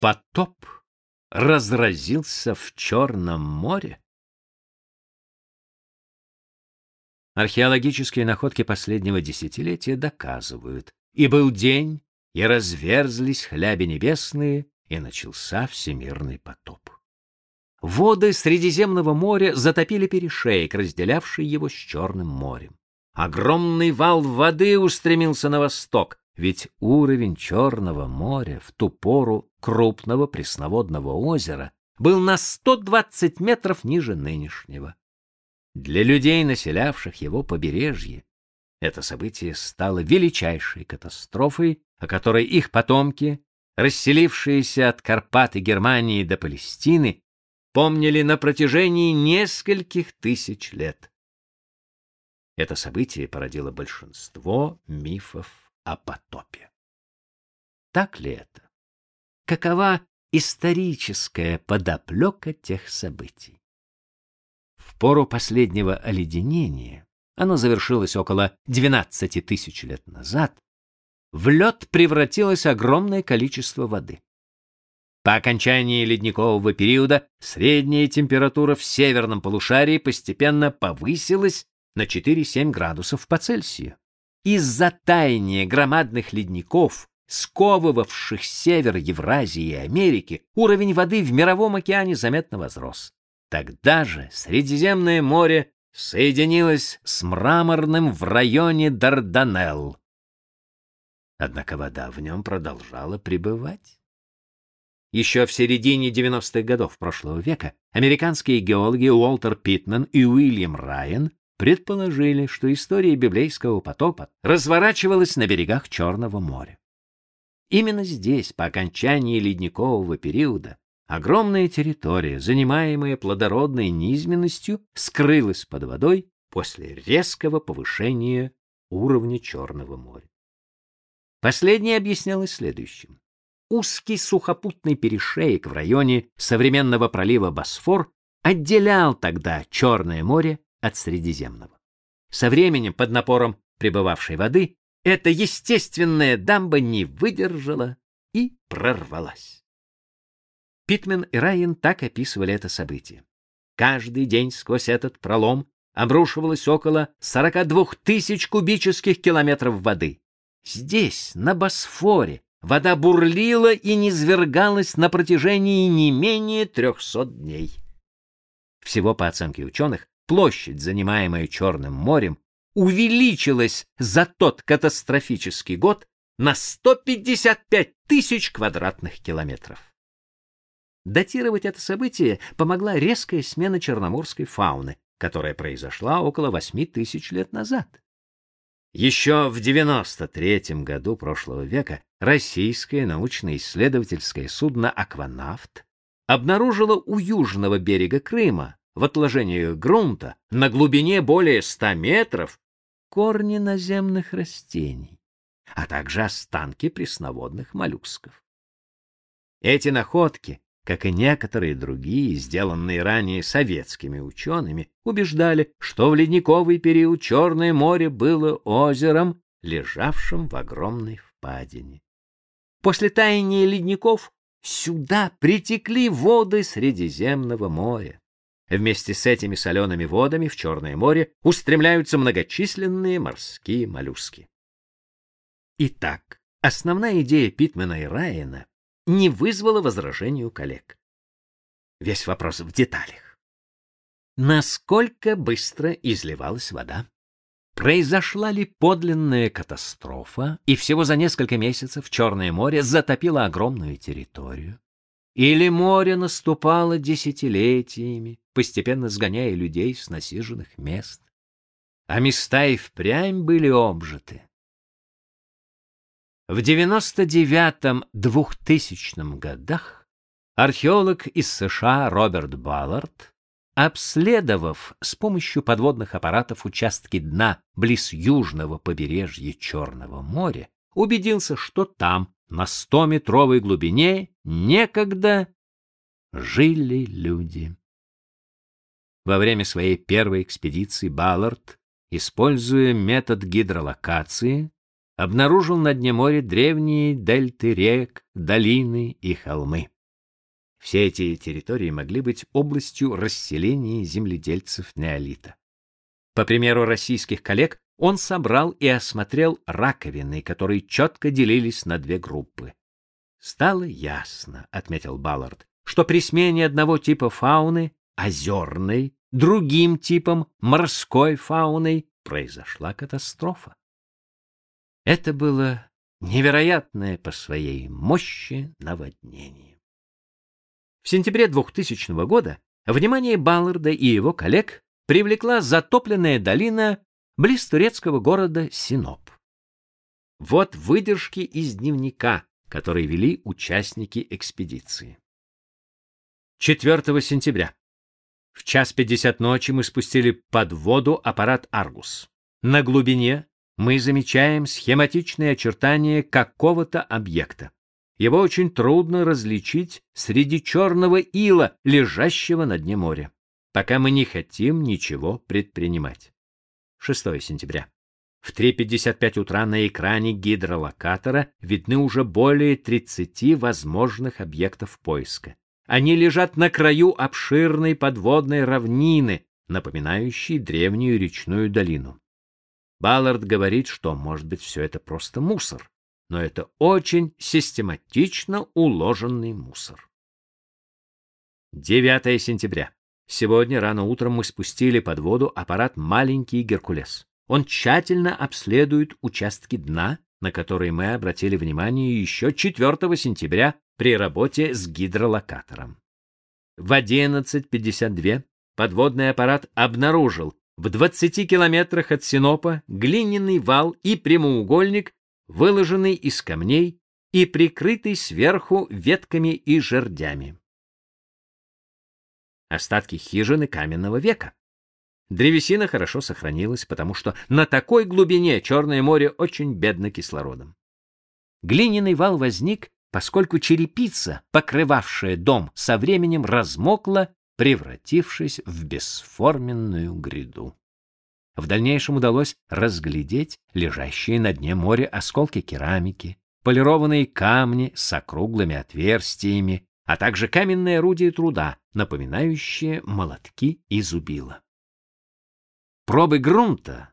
потоп разразился в Черном море? Археологические находки последнего десятилетия доказывают, и был день, и разверзлись хляби небесные, и начался всемирный потоп. Воды Средиземного моря затопили перешеек, разделявший его с Черным морем. Огромный вал воды устремился на восток, ведь уровень Черного моря в ту пору крупного пресноводного озера был на 120 метров ниже нынешнего. Для людей, населявших его побережье, это событие стало величайшей катастрофой, о которой их потомки, расселившиеся от Карпат и Германии до Палестины, помнили на протяжении нескольких тысяч лет. Это событие породило большинство мифов о потопе. Так ли это? Какова историческая подоплека тех событий? В пору последнего оледенения, оно завершилось около 12 тысяч лет назад, в лед превратилось огромное количество воды. По окончании ледникового периода средняя температура в северном полушарии постепенно повысилась на 4-7 градусов по Цельсию. Из-за таяния громадных ледников, сковывавших север Евразии и Америки, уровень воды в мировом океане заметно возрос. Тогда же Средиземное море соединилось с мраморным в районе Дарданелл. Однако вода в нем продолжала пребывать. Еще в середине 90-х годов прошлого века американские геологи Уолтер Питман и Уильям Райан предположили, что история библейского потопа разворачивалась на берегах Черного моря. Именно здесь, по окончании ледникового периода, огромная территория, занимаемая плодородной низменностью, скрылась под водой после резкого повышения уровня Черного моря. Последнее объяснялось следующим. Узкий сухопутный перешеек в районе современного пролива Босфор отделял тогда Черное море от Средиземного. Со временем, под напором прибывавшей воды, эта естественная дамба не выдержала и прорвалась. Питмен и Райан так описывали это событие. Каждый день сквозь этот пролом обрушивалось около 42 тысяч кубических километров воды. Здесь, на Босфоре, Вода бурлила и низвергалась на протяжении не менее трехсот дней. Всего по оценке ученых, площадь, занимаемая Черным морем, увеличилась за тот катастрофический год на 155 тысяч квадратных километров. Датировать это событие помогла резкая смена черноморской фауны, которая произошла около 8 тысяч лет назад. Еще в 93 году прошлого века российское научно-исследовательское судно «Акванавт» обнаружило у южного берега Крыма в отложении грунта на глубине более 100 метров корни наземных растений, а также останки пресноводных моллюсков. Эти находки как и некоторые другие, сделанные ранее советскими учеными, убеждали, что в ледниковый период Черное море было озером, лежавшим в огромной впадине. После таяния ледников сюда притекли воды Средиземного моря. Вместе с этими солеными водами в Черное море устремляются многочисленные морские моллюски. Итак, основная идея Питмена и Райана не вызвало возражений у коллег. Весь вопрос в деталях. Насколько быстро изливалась вода? Произошла ли подлинная катастрофа, и всего за несколько месяцев Черное море затопило огромную территорию? Или море наступало десятилетиями, постепенно сгоняя людей с насиженных мест? А места и впрямь были обжиты. В 99-2000 годах археолог из США Роберт Баллард, обследовав с помощью подводных аппаратов участки дна близ южного побережья Черного моря, убедился, что там, на 100-метровой глубине, некогда жили люди. Во время своей первой экспедиции Баллард, используя метод гидролокации, обнаружил на дне моря древние дельты рек, долины и холмы. Все эти территории могли быть областью расселения земледельцев неолита. По примеру российских коллег, он собрал и осмотрел раковины, которые четко делились на две группы. Стало ясно, отметил Баллард, что при смене одного типа фауны, озерной, другим типом морской фауной произошла катастрофа. Это было невероятное по своей мощи наводнение. В сентябре 2000 года внимание Балларда и его коллег привлекла затопленная долина близ турецкого города Синоп. Вот выдержки из дневника, которые вели участники экспедиции. 4 сентября. В час 50 ночи мы спустили под воду аппарат Аргус. На глубине мы замечаем схематичные очертания какого-то объекта. Его очень трудно различить среди черного ила, лежащего на дне моря пока мы не хотим ничего предпринимать. 6 сентября. В 3.55 утра на экране гидролокатора видны уже более 30 возможных объектов поиска. Они лежат на краю обширной подводной равнины, напоминающей древнюю речную долину. Баллард говорит, что, может быть, все это просто мусор, но это очень систематично уложенный мусор. 9 сентября. Сегодня рано утром мы спустили под воду аппарат «Маленький Геркулес». Он тщательно обследует участки дна, на которые мы обратили внимание еще 4 сентября при работе с гидролокатором. В 11.52 подводный аппарат обнаружил в 20 километрах от Синопа глиняный вал и прямоугольник, выложенный из камней и прикрытый сверху ветками и жердями остатки хижины каменного века. Древесина хорошо сохранилась, потому что на такой глубине Черное море очень бедно кислородом. Глиняный вал возник, поскольку черепица, покрывавшая дом, со временем размокла, превратившись в бесформенную гряду. В дальнейшем удалось разглядеть лежащие на дне моря осколки керамики, полированные камни с округлыми отверстиями, а также каменные орудия труда, напоминающие молотки и зубила. Пробы грунта,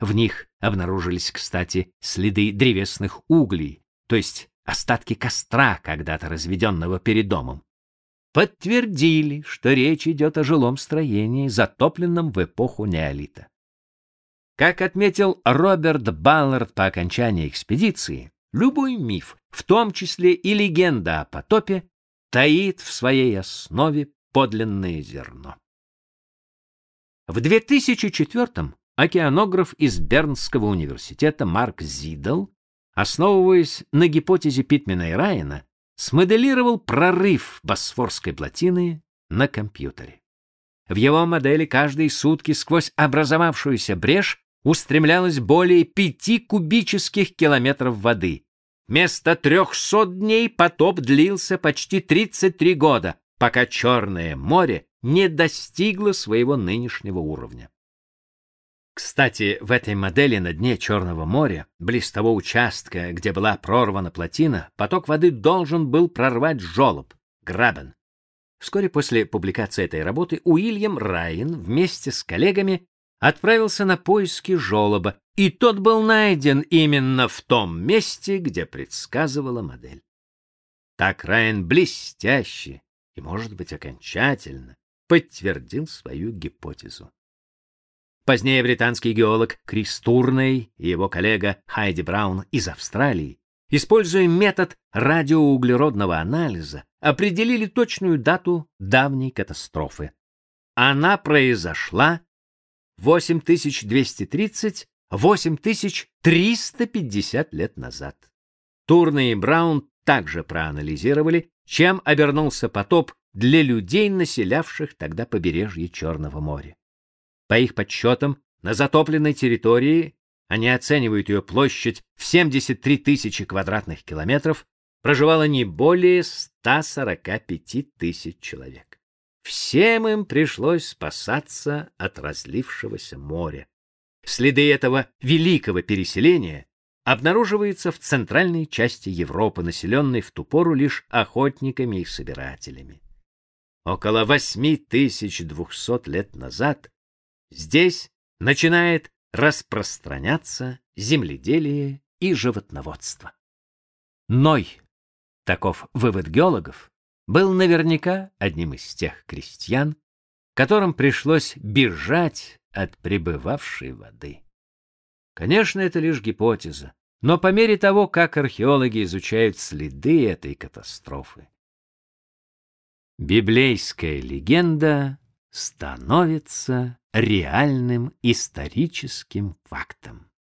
в них обнаружились, кстати, следы древесных углей, то есть остатки костра, когда-то разведенного перед домом, подтвердили, что речь идет о жилом строении, затопленном в эпоху неолита. Как отметил Роберт Баллард по окончании экспедиции, любой миф, в том числе и легенда о потопе, таит в своей основе подлинное зерно. В 2004-м океанограф из Бернского университета Марк Зидл, основываясь на гипотезе Питмена и Райана, смоделировал прорыв Босфорской плотины на компьютере. В его модели каждые сутки сквозь образовавшуюся брешь устремлялось более пяти кубических километров воды, Вместо трехсот дней потоп длился почти 33 года, пока Черное море не достигло своего нынешнего уровня. Кстати, в этой модели на дне Черного моря, близ того участка, где была прорвана плотина, поток воды должен был прорвать жолоб, грабен. Вскоре после публикации этой работы Уильям Райан вместе с коллегами отправился на поиски жолоба, и тот был найден именно в том месте, где предсказывала модель. Так Райан блестяще и, может быть, окончательно подтвердил свою гипотезу. Позднее британский геолог Крис Турней и его коллега Хайди Браун из Австралии, используя метод радиоуглеродного анализа, определили точную дату давней катастрофы. Она произошла 8230-8350 лет назад. Турны и Браун также проанализировали, чем обернулся потоп для людей, населявших тогда побережье Черного моря. По их подсчетам, на затопленной территории, они оценивают ее площадь в 73 тысячи квадратных километров, проживало не более 145 тысяч человек. Всем им пришлось спасаться от разлившегося моря. Следы этого великого переселения обнаруживается в центральной части Европы, населенной в ту пору лишь охотниками и собирателями. Около 8200 лет назад здесь начинает распространяться земледелие и животноводство. Ной, таков вывод геологов, был наверняка одним из тех крестьян, которым пришлось бежать от прибывавшей воды. Конечно, это лишь гипотеза, но по мере того, как археологи изучают следы этой катастрофы, библейская легенда становится реальным историческим фактом.